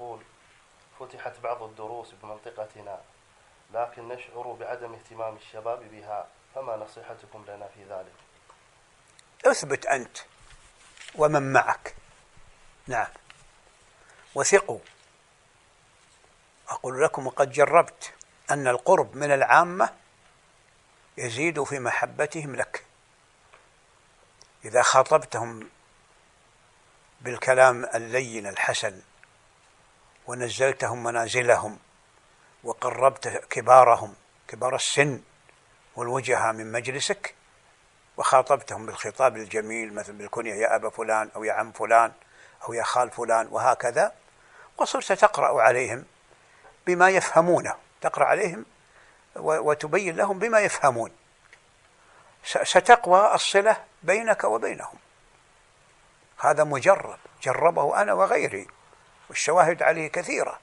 يقول فتحت بعض الدروس بمنطقتنا لكن نشعر بعدم اهتمام الشباب بها فما نصيحتكم لنا في ذلك؟ أثبت أنت ومن معك. نعم. وثقوا. أقول لكم وقد جربت أن القرب من العامة يزيد في محبتهم لك. إذا خاطبتهم بالكلام اللين الحسن ونزلتهم منازلهم وقربت كبارهم كبار السن والوجهاء من مجلسك وخاطبتهم بالخطاب الجميل مثل بالكنية يا أبا فلان أو يا عم فلان أو يا خال فلان وهكذا. وصرت تقرأ عليهم بما يفهمونه تقرأ عليهم وتبين لهم بما يفهمون. ستقوى الصلة بينك وبينهم. هذا مجرب جربه أنا وغيري. والشواهد عليه كثيرة.